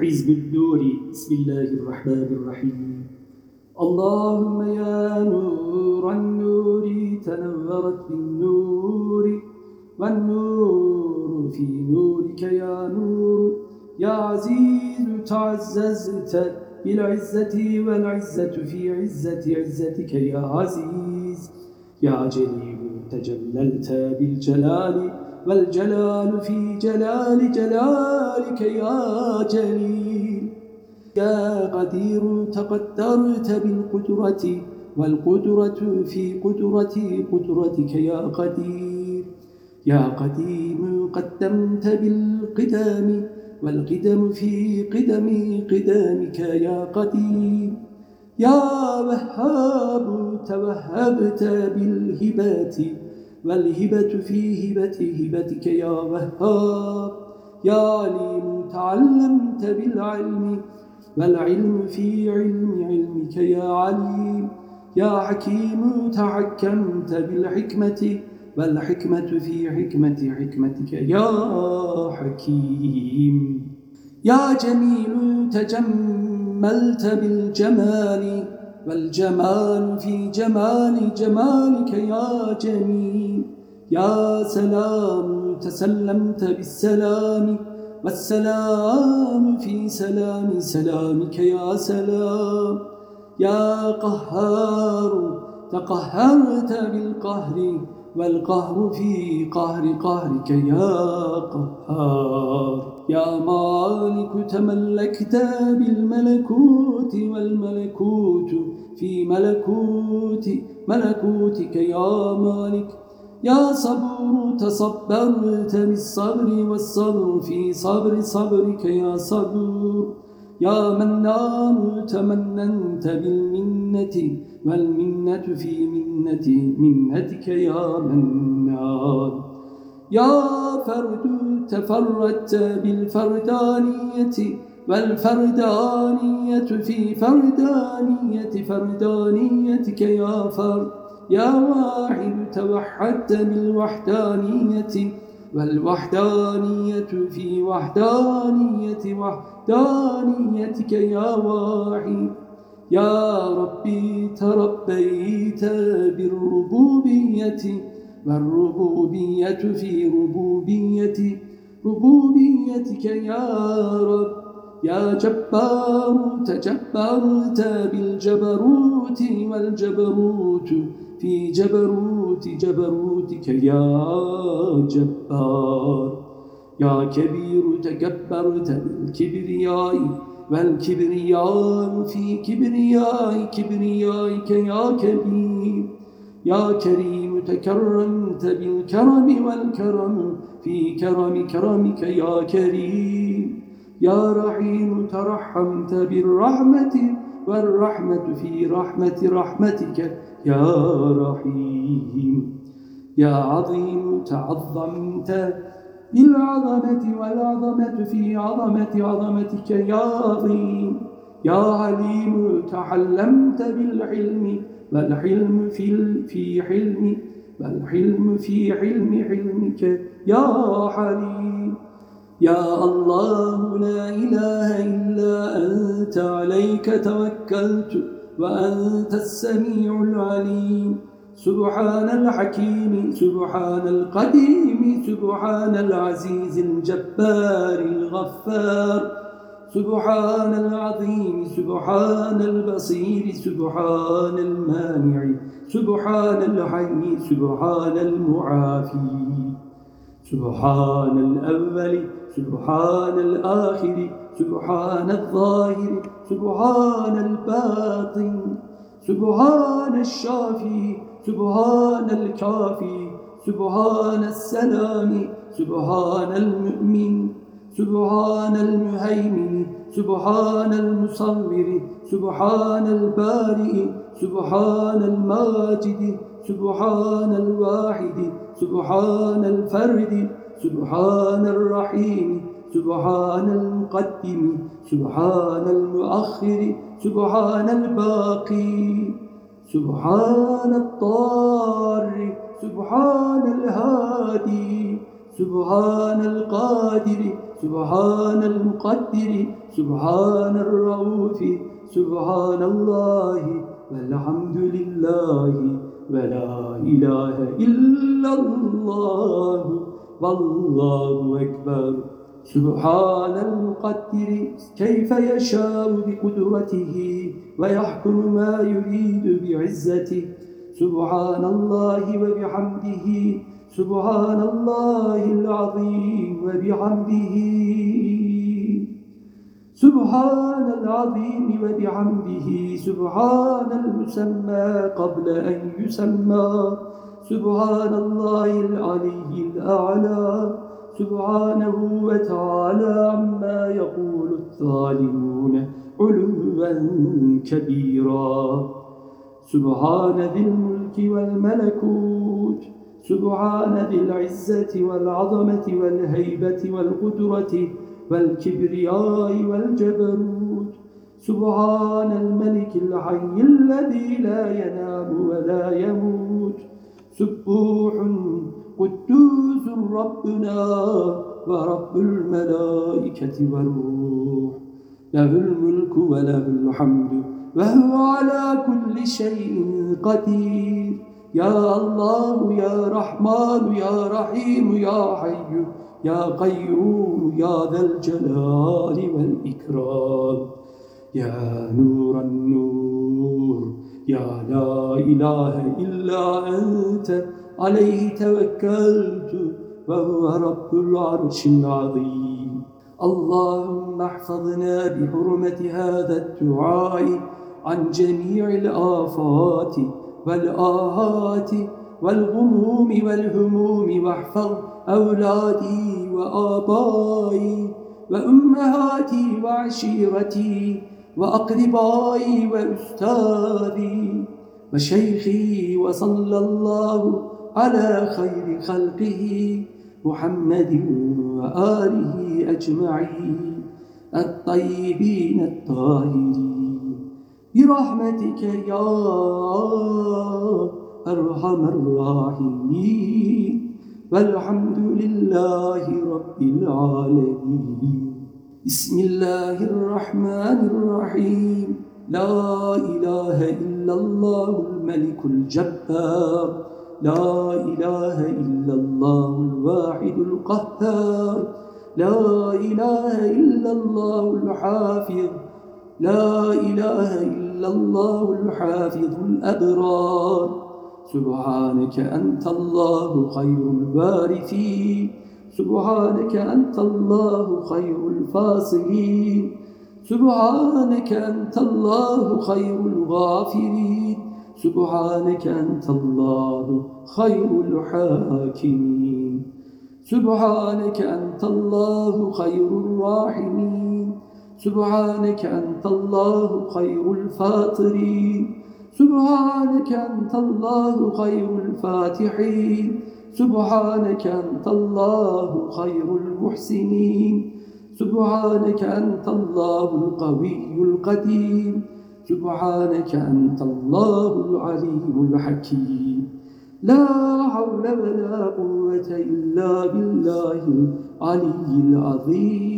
حزب الدور. بسم الله الرحمن الرحيم. اللهم يا نور النور تنورت بالنور. والنور في نورك يا نور. يا عزيز تعززت بالعزة والعزة في عزة عزتك يا عزيز. يا جليل تجللت بالجلال. والجلال في جلال جلالك يا جليل. يا قدير تقدرت بالقدرة والقدرة في قدرة قدرتك يا قدير. يا قديم قدمت بالقدام والقدم في قدم قدامك يا قديم. يا وهاب توهبت بالهبات والهبة في هبة هبتك يا وهاب. يا عليم تعلمت بالعلم والعلم في علم علمك يا عليم. يا حكيم تحكمت بالحكمة والحكمة في حكمة حكمتك يا حكيم. يا جميل تجملت بالجمال والجمال في جمال جمالك يا جميل. يا سلام تسلمت بالسلام. والسلام في سلام سلامك يا سلام. يا قهار تقهرت بالقهر. والقهر في قهر قهرك يا قهار. يا مالك تملكت بالملكوت. والملكوت في ملكوت ملكوتك يا مالك. يا صبور تصبرت بالصبر والصبر في صبر صبرك يا صبور. يا منان تمننت بالمنة والمنة في منة منتك يا منان يا فرد تفردت بالفردانية والفردانية في فردانية فردانيتك يا فرد. يا واحد توحدت بالوحدانية والوحدانية في وحدانية وحدانيتك يا واحد. يا ربي تربيت بالربوبية والربوبية في ربوبية ربوبيتك يا رب يا جبار تجبرت بالجبروت والجبروت. في جبروت جبروتك يا جبار. يا كبير تكبرت بالكبرياء والكبرياء في كبرياء كبريائك يا كبير. يا كريم تكرمت بالكرم والكرم في كرم كرمك يا كريم. يا رحيم ترحمت بالرحمة والرحمة في رحمة رحمتك يا رحيم. يا عظيم تعظمت بالعظمة والعظمة في عظمة عظمتك يا عظيم. يا عليم تعلمت بالعلم والحلم في في حلم والحلم في حلم حلمك يا حليم. يا الله لا إله إلا أنت عليك توكلت وأنت السميع العليم. سبحان الحكيم سبحان القديم سبحان العزيز الجبار الغفار. سبحان العظيم سبحان البصير سبحان المانع سبحان الحي سبحان المعافي. سبحان الأول سبحان الآخر سبحان الظاهر سبحان الباطن سبحان الشافي سبحان الكافي سبحان السلام سبحان المؤمن سبحان المهيمن سبحان المصور سبحان البارئ سبحان الماجد سبحان الواحد سبحان الفرد سبحان الرحيم سبحان المقدم سبحان المؤخر سبحان الباقي سبحان الطار سبحان الهادي سبحان القادر سبحان المقدر سبحان الرؤوف سبحان الله والحمد لله ولا إله إلا الله والله أكبر. سبحان المقدر كيف يشاء بقدرته ويحكم ما يريد بعزته. سبحان الله وبحمده سبحان الله العظيم وبحمده. سبحان العظيم وبحمده. سبحان المسمى قبل أن يسمى. سبحان الله العلي الأعلى. سبحانه وتعالى عما يقول الظالمون علوا كبيرا. سبحان ذي الملك والملكوت. سبحان ذي العزة والعظمة والهيبة والقدرة والكبرياء والجبروت. سبحان الملك الحي الذي لا ينام ولا يموت. سبوح قدوس ربنا ورب الملائكة والروح. له الملك وله الحمد وهو على كل شيء قدير. يا الله يا رحمن يا رحيم يا حي يا قيوم يا ذا الجلال والإكرام. يا نور النور يا لا إله إلا أنت عليه توكلت وهو رب العرش العظيم. اللهم احفظنا بحرمة هذا الدعاء عن جميع الآفات والآهات والغموم والهموم واحفظ أولادي وآبائي وأمهاتي وعشيرتي وأقربائي وأستاذي وشيخي وصلى الله على خير خلقه محمد وآله أجمعين الطيبين الطاهرين. برحمتك يا أرحم الراحمين. والحمد لله رب العالمين. بسم الله الرحمن الرحيم. لا إله إلا الله الملك الجبار. لا إله إلا الله الواحد القهار. لا إله إلا الله الحافظ. لا إله إلا الله الحافظ الأبرار. سبحانك أنت الله خير الوارثين. سبحانك أنت الله خير الفاصلين. سبحانك أنت الله خير الغافرين سبحانك أنت الله خير الحاكمين. سبحانك أنت الله خير الراحمين. سبحانك أنت الله خير الفاطرين سبحانك أنت الله خير الفاتحين. سبحانك أنت الله خير المحسنين. سبحانك أنت الله القوي القديم. سبحانك أنت الله العليم الحكيم. لا حول ولا قوة إلا بالله العلي العظيم.